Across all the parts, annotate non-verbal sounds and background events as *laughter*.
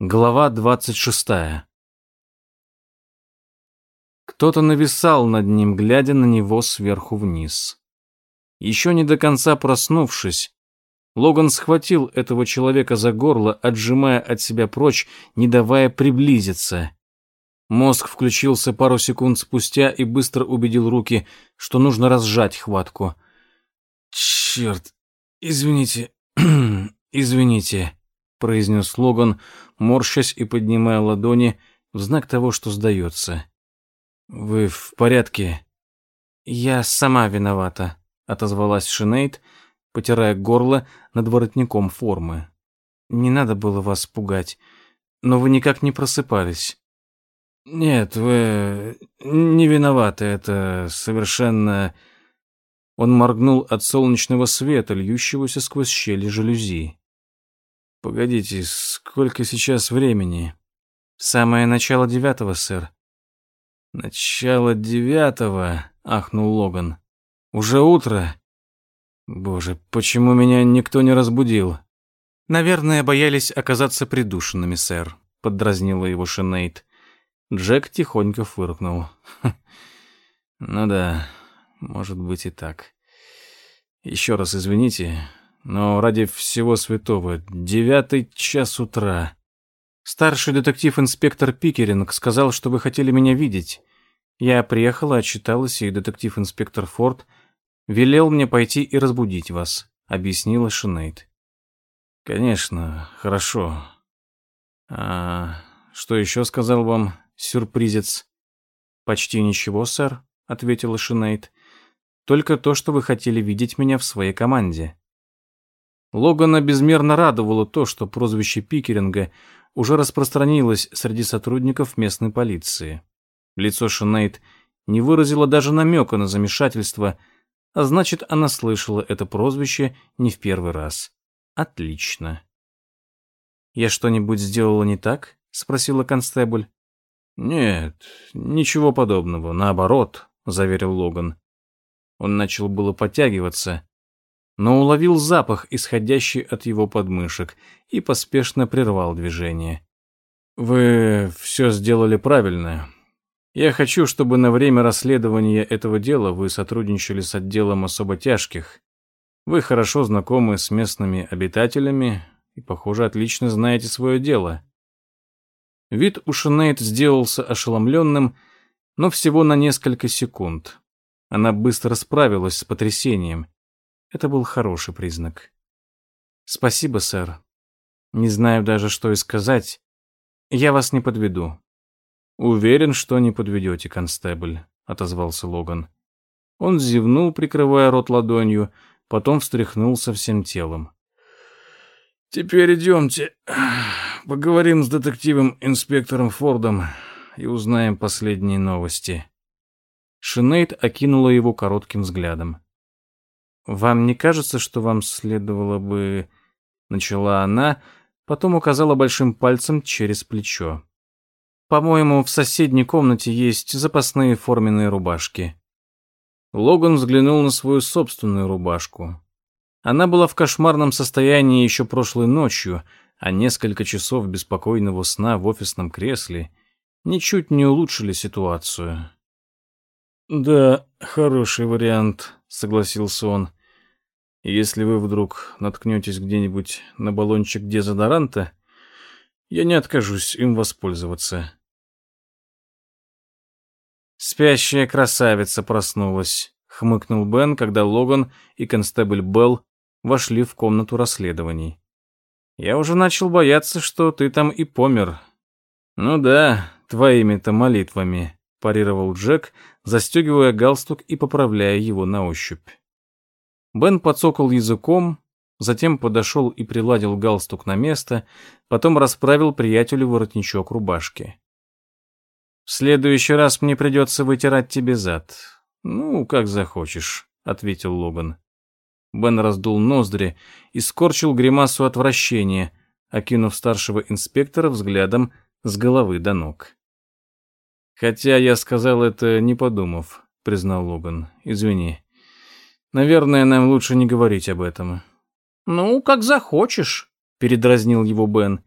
Глава двадцать шестая. Кто-то нависал над ним, глядя на него сверху вниз. Еще не до конца проснувшись, Логан схватил этого человека за горло, отжимая от себя прочь, не давая приблизиться. Мозг включился пару секунд спустя и быстро убедил руки, что нужно разжать хватку. «Черт! Извините, *clears throat* извините», — произнес Логан, морщась и поднимая ладони в знак того, что сдается. «Вы в порядке?» «Я сама виновата», — отозвалась Шинейд, потирая горло над воротником формы. «Не надо было вас пугать, но вы никак не просыпались». «Нет, вы не виноваты, это совершенно...» Он моргнул от солнечного света, льющегося сквозь щели жалюзи. «Погодите, сколько сейчас времени?» «Самое начало девятого, сэр». «Начало девятого», — ахнул Логан. «Уже утро? Боже, почему меня никто не разбудил?» «Наверное, боялись оказаться придушенными, сэр», — поддразнила его Шинейд. Джек тихонько фыркнул. «Ну да, может быть и так. Еще раз извините, но ради всего святого, девятый час утра. Старший детектив-инспектор Пикеринг сказал, что вы хотели меня видеть. Я приехала, отчиталась, и детектив-инспектор Форд велел мне пойти и разбудить вас», — объяснила Шинейд. «Конечно, хорошо. А что еще сказал вам сюрпризец?» «Почти ничего, сэр», — ответила Шинейд. «Только то, что вы хотели видеть меня в своей команде». Логана безмерно радовало то, что прозвище Пикеринга уже распространилось среди сотрудников местной полиции. Лицо Шинейд не выразило даже намека на замешательство, а значит, она слышала это прозвище не в первый раз. Отлично. «Я что-нибудь сделала не так?» — спросила констебль. «Нет, ничего подобного, наоборот», — заверил Логан. Он начал было подтягиваться, но уловил запах, исходящий от его подмышек, и поспешно прервал движение. «Вы все сделали правильно. Я хочу, чтобы на время расследования этого дела вы сотрудничали с отделом особо тяжких. Вы хорошо знакомы с местными обитателями и, похоже, отлично знаете свое дело. Вид у Шинейд сделался ошеломленным, но всего на несколько секунд. Она быстро справилась с потрясением. Это был хороший признак. «Спасибо, сэр. Не знаю даже, что и сказать. Я вас не подведу. «Уверен, что не подведете, констебль», — отозвался Логан. Он зевнул, прикрывая рот ладонью, потом встряхнулся всем телом. «Теперь идемте, поговорим с детективом-инспектором Фордом и узнаем последние новости». Шинейд окинула его коротким взглядом. «Вам не кажется, что вам следовало бы...» Начала она, потом указала большим пальцем через плечо. По-моему, в соседней комнате есть запасные форменные рубашки. Логан взглянул на свою собственную рубашку. Она была в кошмарном состоянии еще прошлой ночью, а несколько часов беспокойного сна в офисном кресле ничуть не улучшили ситуацию. «Да, хороший вариант», — согласился он. «Если вы вдруг наткнетесь где-нибудь на баллончик дезодоранта, я не откажусь им воспользоваться. Спящая красавица проснулась, хмыкнул Бен, когда Логан и констебль Белл вошли в комнату расследований. Я уже начал бояться, что ты там и помер. Ну да, твоими-то молитвами, парировал Джек, застегивая галстук и поправляя его на ощупь. Бен подсокал языком, затем подошел и приладил галстук на место, потом расправил приятелю воротничок рубашки. «В следующий раз мне придется вытирать тебе зад. Ну, как захочешь», — ответил Логан. Бен раздул ноздри и скорчил гримасу отвращения, окинув старшего инспектора взглядом с головы до ног. «Хотя я сказал это, не подумав», — признал Логан. «Извини. Наверное, нам лучше не говорить об этом. «Ну, как захочешь», — передразнил его Бен.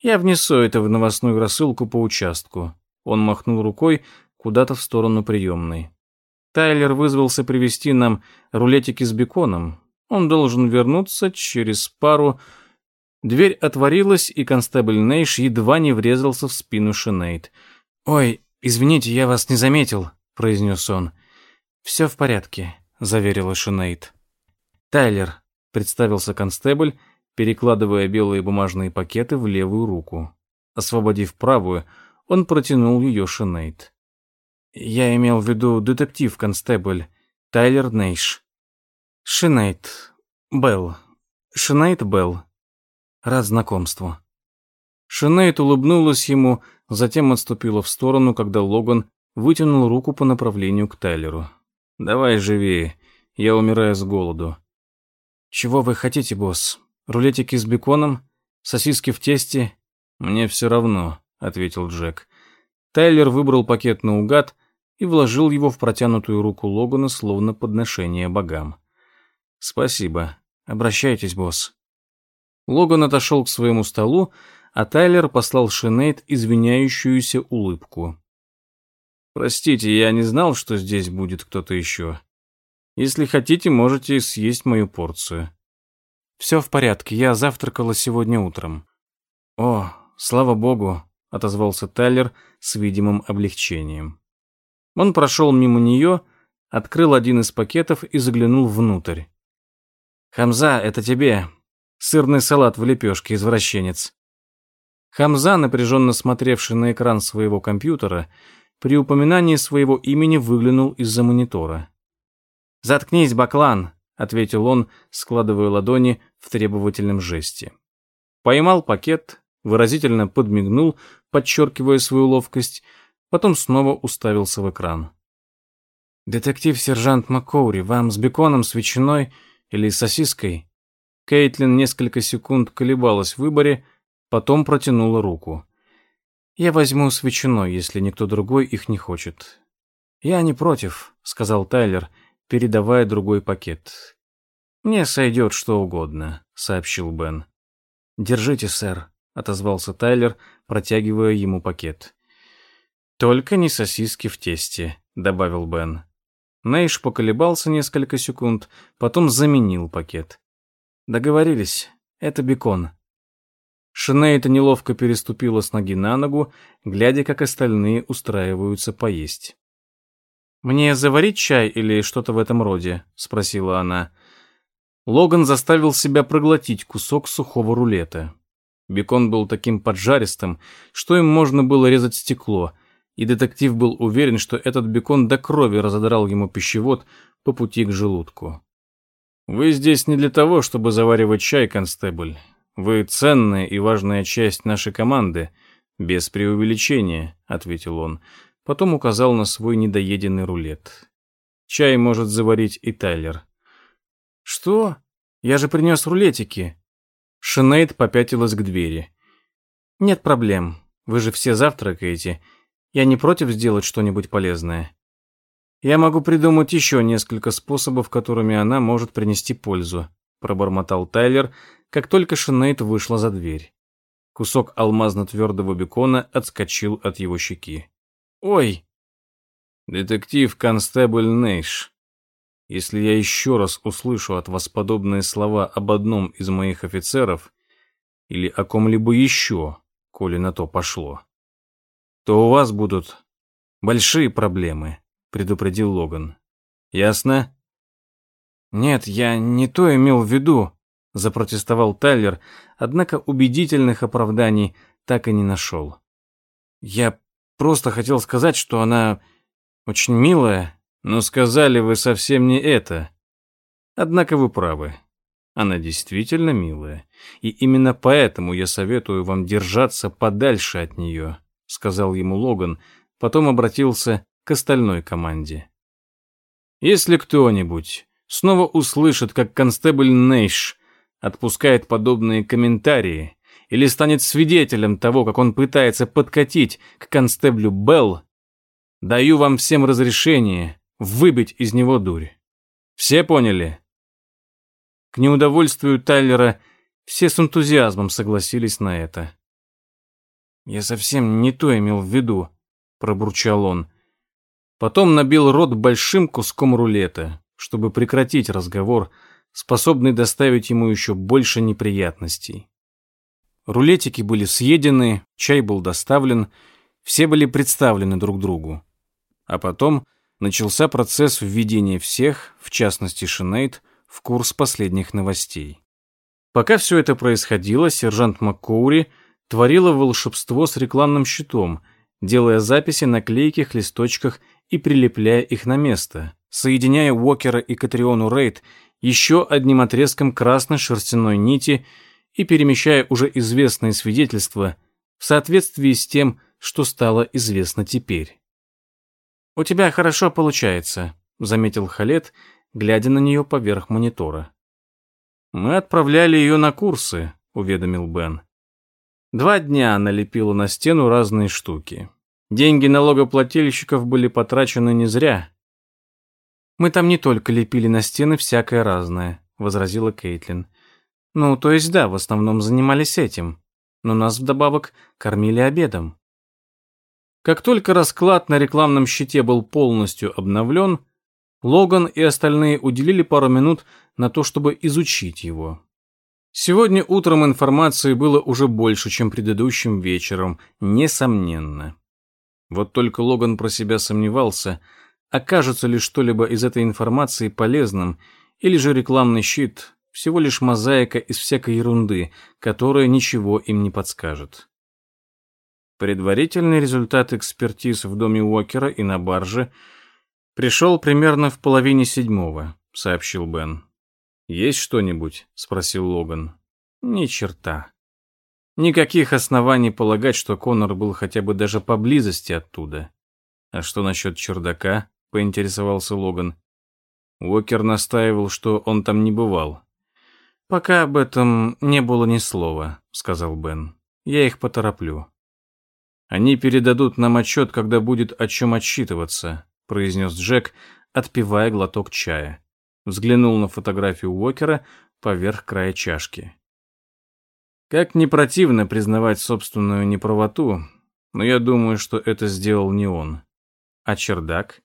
Я внесу это в новостную рассылку по участку. Он махнул рукой куда-то в сторону приемной. Тайлер вызвался привезти нам рулетики с беконом. Он должен вернуться через пару... Дверь отворилась, и констебль Нейш едва не врезался в спину Шинейд. «Ой, извините, я вас не заметил», — произнес он. «Все в порядке», — заверила Шинейд. «Тайлер», — представился констебль, перекладывая белые бумажные пакеты в левую руку. Освободив правую, он протянул ее Шинейд. «Я имел в виду детектив-констебль Тайлер Нейш». «Шинейд. Белл. Шинейд Белл. Рад знакомству». Шинейд улыбнулась ему, затем отступила в сторону, когда Логан вытянул руку по направлению к Тайлеру. «Давай живее, я умираю с голоду». «Чего вы хотите, босс? Рулетики с беконом? Сосиски в тесте?» «Мне все равно», — ответил Джек. Тайлер выбрал пакет наугад и вложил его в протянутую руку Логана, словно подношение богам. «Спасибо. Обращайтесь, босс». Логан отошел к своему столу, а Тайлер послал Шинейд извиняющуюся улыбку. «Простите, я не знал, что здесь будет кто-то еще. Если хотите, можете съесть мою порцию». «Все в порядке, я завтракала сегодня утром». «О, слава богу», — отозвался Тайлер с видимым облегчением. Он прошел мимо нее, открыл один из пакетов и заглянул внутрь. «Хамза, это тебе. Сырный салат в лепешке, извращенец». Хамза, напряженно смотревший на экран своего компьютера, при упоминании своего имени выглянул из-за монитора. «Заткнись, Баклан», — ответил он, складывая ладони в требовательном жесте. Поймал пакет, выразительно подмигнул, подчеркивая свою ловкость, потом снова уставился в экран. «Детектив-сержант Маккоури, вам с беконом, с ветчиной или сосиской?» Кейтлин несколько секунд колебалась в выборе, потом протянула руку. «Я возьму с ветчиной, если никто другой их не хочет». «Я не против», — сказал Тайлер, передавая другой пакет. «Мне сойдет что угодно», — сообщил Бен. «Держите, сэр», — отозвался Тайлер, протягивая ему пакет. «Только не сосиски в тесте», — добавил Бен. Нейш поколебался несколько секунд, потом заменил пакет. «Договорились. Это бекон». Шинейта неловко переступила с ноги на ногу, глядя, как остальные устраиваются поесть. «Мне заварить чай или что-то в этом роде?» — спросила она. Логан заставил себя проглотить кусок сухого рулета. Бекон был таким поджаристым, что им можно было резать стекло — и детектив был уверен, что этот бекон до крови разодрал ему пищевод по пути к желудку. «Вы здесь не для того, чтобы заваривать чай, констебль. Вы ценная и важная часть нашей команды, без преувеличения», — ответил он. Потом указал на свой недоеденный рулет. «Чай может заварить и Тайлер». «Что? Я же принес рулетики». Шинейд попятилась к двери. «Нет проблем. Вы же все завтракаете. Я не против сделать что-нибудь полезное. Я могу придумать еще несколько способов, которыми она может принести пользу, пробормотал Тайлер, как только Шинейд вышла за дверь. Кусок алмазно-твердого бекона отскочил от его щеки. «Ой!» «Детектив-констебль Нейш, если я еще раз услышу от вас подобные слова об одном из моих офицеров или о ком-либо еще, коли на то пошло, то у вас будут большие проблемы», — предупредил Логан. «Ясно?» «Нет, я не то имел в виду», — запротестовал Тайлер, однако убедительных оправданий так и не нашел. «Я просто хотел сказать, что она очень милая, но сказали вы совсем не это. Однако вы правы. Она действительно милая, и именно поэтому я советую вам держаться подальше от нее сказал ему Логан, потом обратился к остальной команде. Если кто-нибудь снова услышит, как констебль Нейш отпускает подобные комментарии или станет свидетелем того, как он пытается подкатить к констеблю Белл, даю вам всем разрешение выбить из него дурь. Все поняли? К неудовольствию Тайлера все с энтузиазмом согласились на это. «Я совсем не то имел в виду», — пробурчал он. Потом набил рот большим куском рулета, чтобы прекратить разговор, способный доставить ему еще больше неприятностей. Рулетики были съедены, чай был доставлен, все были представлены друг другу. А потом начался процесс введения всех, в частности Шинейд, в курс последних новостей. Пока все это происходило, сержант МакКоури творила волшебство с рекламным щитом, делая записи на клейких листочках и прилепляя их на место, соединяя Уокера и Катриону Рейд еще одним отрезком красной шерстяной нити и перемещая уже известные свидетельства в соответствии с тем, что стало известно теперь. «У тебя хорошо получается», — заметил Халет, глядя на нее поверх монитора. «Мы отправляли ее на курсы», — уведомил Бен. Два дня она лепила на стену разные штуки. Деньги налогоплательщиков были потрачены не зря. «Мы там не только лепили на стены всякое разное», — возразила Кейтлин. «Ну, то есть да, в основном занимались этим. Но нас вдобавок кормили обедом». Как только расклад на рекламном щите был полностью обновлен, Логан и остальные уделили пару минут на то, чтобы изучить его. Сегодня утром информации было уже больше, чем предыдущим вечером, несомненно. Вот только Логан про себя сомневался, окажется ли что-либо из этой информации полезным, или же рекламный щит – всего лишь мозаика из всякой ерунды, которая ничего им не подскажет. Предварительный результат экспертиз в доме Уокера и на барже пришел примерно в половине седьмого, сообщил Бен. «Есть что-нибудь?» – спросил Логан. «Ни черта. Никаких оснований полагать, что Коннор был хотя бы даже поблизости оттуда. А что насчет чердака? Поинтересовался Логан. Уокер настаивал, что он там не бывал. Пока об этом не было ни слова, сказал Бен. Я их потороплю. Они передадут нам отчет, когда будет о чем отчитываться, произнес Джек, отпивая глоток чая. Взглянул на фотографию Уокера поверх края чашки. Как не противно признавать собственную неправоту, но я думаю, что это сделал не он. А чердак?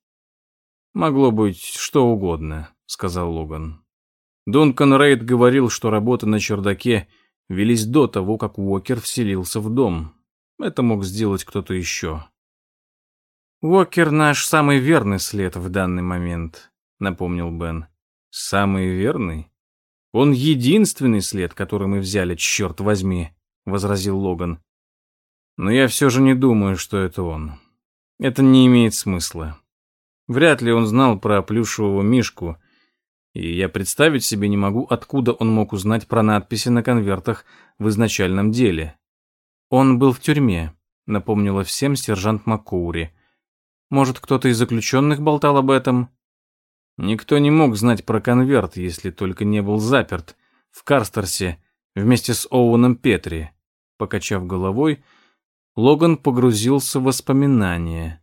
Могло быть что угодно, сказал Логан. Дункан Рейд говорил, что работы на чердаке велись до того, как Уокер вселился в дом. Это мог сделать кто-то еще. «Уокер наш самый верный след в данный момент», — напомнил Бен. «Самый верный?» Он единственный след, который мы взяли, черт возьми, возразил Логан. Но я все же не думаю, что это он. Это не имеет смысла. Вряд ли он знал про плюшевого мишку, и я представить себе не могу, откуда он мог узнать про надписи на конвертах в изначальном деле. Он был в тюрьме, напомнила всем сержант Маккоури. Может, кто-то из заключенных болтал об этом? Никто не мог знать про конверт, если только не был заперт в Карстерсе вместе с Оуэном Петри. Покачав головой, Логан погрузился в воспоминания.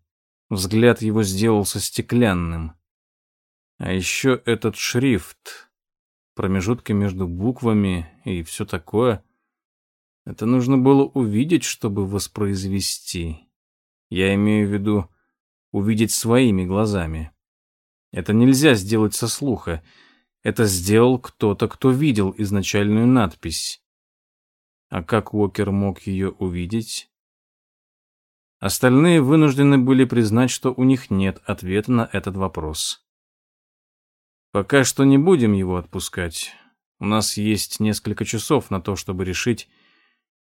Взгляд его сделался стеклянным. А еще этот шрифт, промежутки между буквами и все такое. Это нужно было увидеть, чтобы воспроизвести. Я имею в виду увидеть своими глазами. Это нельзя сделать со слуха. Это сделал кто-то, кто видел изначальную надпись. А как Уокер мог ее увидеть? Остальные вынуждены были признать, что у них нет ответа на этот вопрос. Пока что не будем его отпускать. У нас есть несколько часов на то, чтобы решить,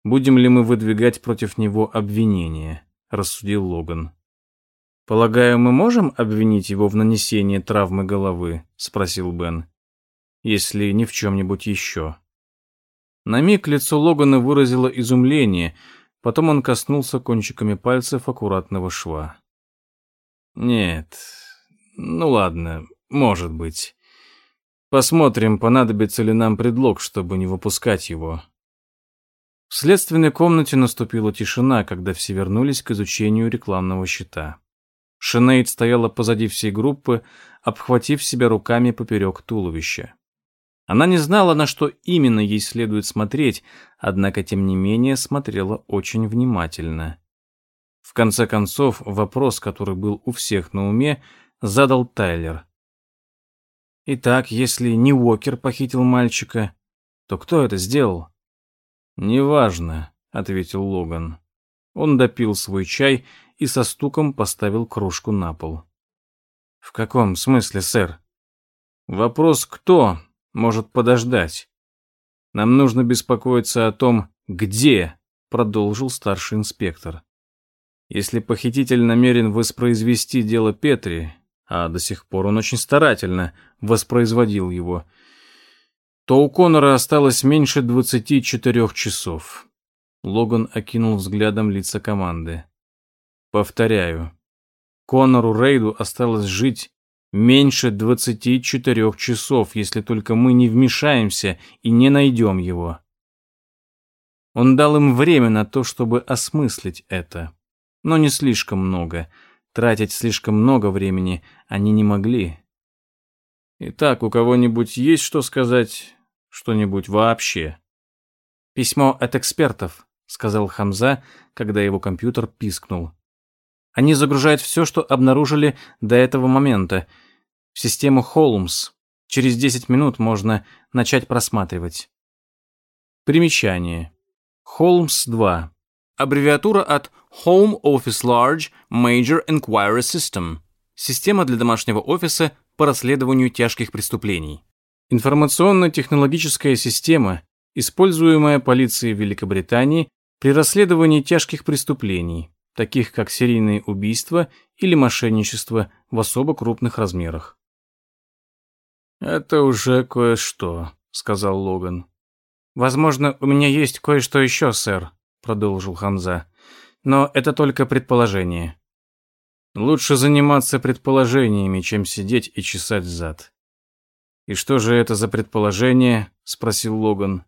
будем ли мы выдвигать против него обвинения, рассудил Логан. «Полагаю, мы можем обвинить его в нанесении травмы головы?» — спросил Бен. «Если ни в чем-нибудь еще». На миг лицо Логана выразило изумление, потом он коснулся кончиками пальцев аккуратного шва. «Нет, ну ладно, может быть. Посмотрим, понадобится ли нам предлог, чтобы не выпускать его». В следственной комнате наступила тишина, когда все вернулись к изучению рекламного щита. Шинейд стояла позади всей группы, обхватив себя руками поперек туловища. Она не знала, на что именно ей следует смотреть, однако, тем не менее, смотрела очень внимательно. В конце концов, вопрос, который был у всех на уме, задал Тайлер. «Итак, если не Уокер похитил мальчика, то кто это сделал?» «Неважно», — ответил Логан. Он допил свой чай и со стуком поставил кружку на пол. «В каком смысле, сэр?» «Вопрос «кто?» Может подождать. Нам нужно беспокоиться о том, где, продолжил старший инспектор. Если похититель намерен воспроизвести дело Петри, а до сих пор он очень старательно воспроизводил его, то у Конора осталось меньше 24 часов. Логан окинул взглядом лица команды. Повторяю, Конору Рейду осталось жить Меньше 24 часов, если только мы не вмешаемся и не найдем его. Он дал им время на то, чтобы осмыслить это. Но не слишком много. Тратить слишком много времени они не могли. Итак, у кого-нибудь есть что сказать? Что-нибудь вообще? Письмо от экспертов, сказал Хамза, когда его компьютер пискнул. Они загружают все, что обнаружили до этого момента, в систему Холмс. Через 10 минут можно начать просматривать. Примечание. Холмс 2. Аббревиатура от Home Office Large Major Inquiry System. Система для домашнего офиса по расследованию тяжких преступлений. Информационно-технологическая система, используемая полицией Великобритании при расследовании тяжких преступлений, таких как серийные убийства или мошенничество в особо крупных размерах. «Это уже кое-что», — сказал Логан. «Возможно, у меня есть кое-что еще, сэр», — продолжил Хамза. «Но это только предположение». «Лучше заниматься предположениями, чем сидеть и чесать зад». «И что же это за предположение?» — спросил Логан.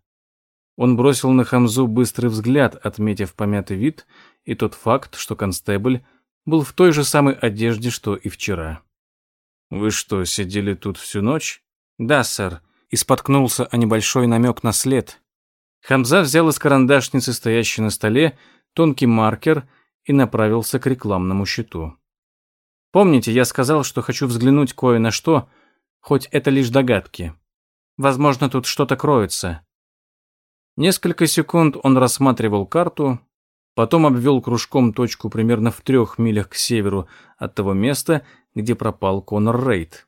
Он бросил на Хамзу быстрый взгляд, отметив помятый вид и тот факт, что констебль был в той же самой одежде, что и вчера. «Вы что, сидели тут всю ночь?» «Да, сэр», и споткнулся о небольшой намек на след. Хамза взял из карандашницы, стоящей на столе, тонкий маркер и направился к рекламному щиту. «Помните, я сказал, что хочу взглянуть кое на что, хоть это лишь догадки. Возможно, тут что-то кроется». Несколько секунд он рассматривал карту, потом обвел кружком точку примерно в трех милях к северу от того места, где пропал Конор Рейд.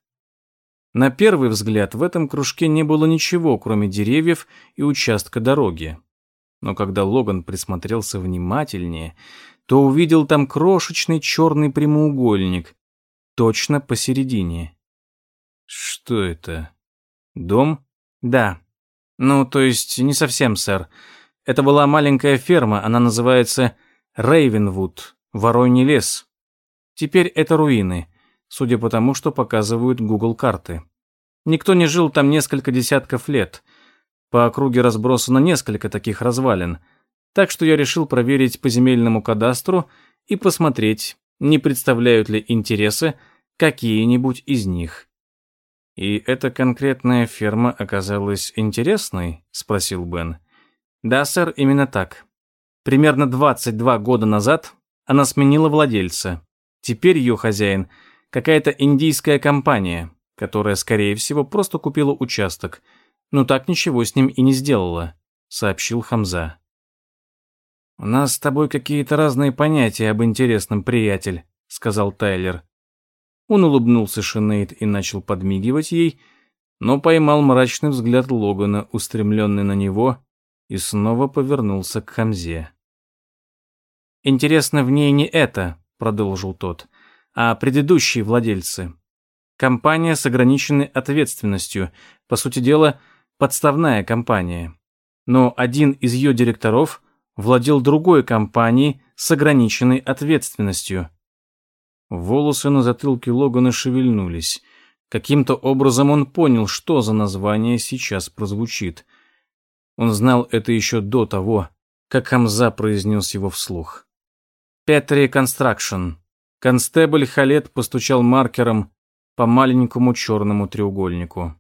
На первый взгляд в этом кружке не было ничего, кроме деревьев и участка дороги. Но когда Логан присмотрелся внимательнее, то увидел там крошечный черный прямоугольник, точно посередине. Что это? Дом? Да. Ну, то есть не совсем, сэр. Это была маленькая ферма, она называется Рейвенвуд, Вороньий лес. Теперь это руины судя по тому, что показывают Google карты. Никто не жил там несколько десятков лет. По округе разбросано несколько таких развалин, так что я решил проверить по земельному кадастру и посмотреть, не представляют ли интересы какие-нибудь из них. «И эта конкретная ферма оказалась интересной?» — спросил Бен. «Да, сэр, именно так. Примерно 22 года назад она сменила владельца. Теперь ее хозяин — какая-то индийская компания, которая, скорее всего, просто купила участок, но так ничего с ним и не сделала, сообщил Хамза. «У нас с тобой какие-то разные понятия об интересном, приятель», — сказал Тайлер. Он улыбнулся Шинейд и начал подмигивать ей, но поймал мрачный взгляд Логана, устремленный на него, и снова повернулся к Хамзе. «Интересно в ней не это», — продолжил тот а предыдущие владельцы. Компания с ограниченной ответственностью, по сути дела, подставная компания. Но один из ее директоров владел другой компанией с ограниченной ответственностью. Волосы на затылке Логана шевельнулись. Каким-то образом он понял, что за название сейчас прозвучит. Он знал это еще до того, как Хамза произнес его вслух. «Петри Констракшн», Констебль Халет постучал маркером по маленькому черному треугольнику.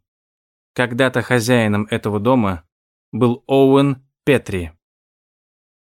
Когда-то хозяином этого дома был Оуэн Петри.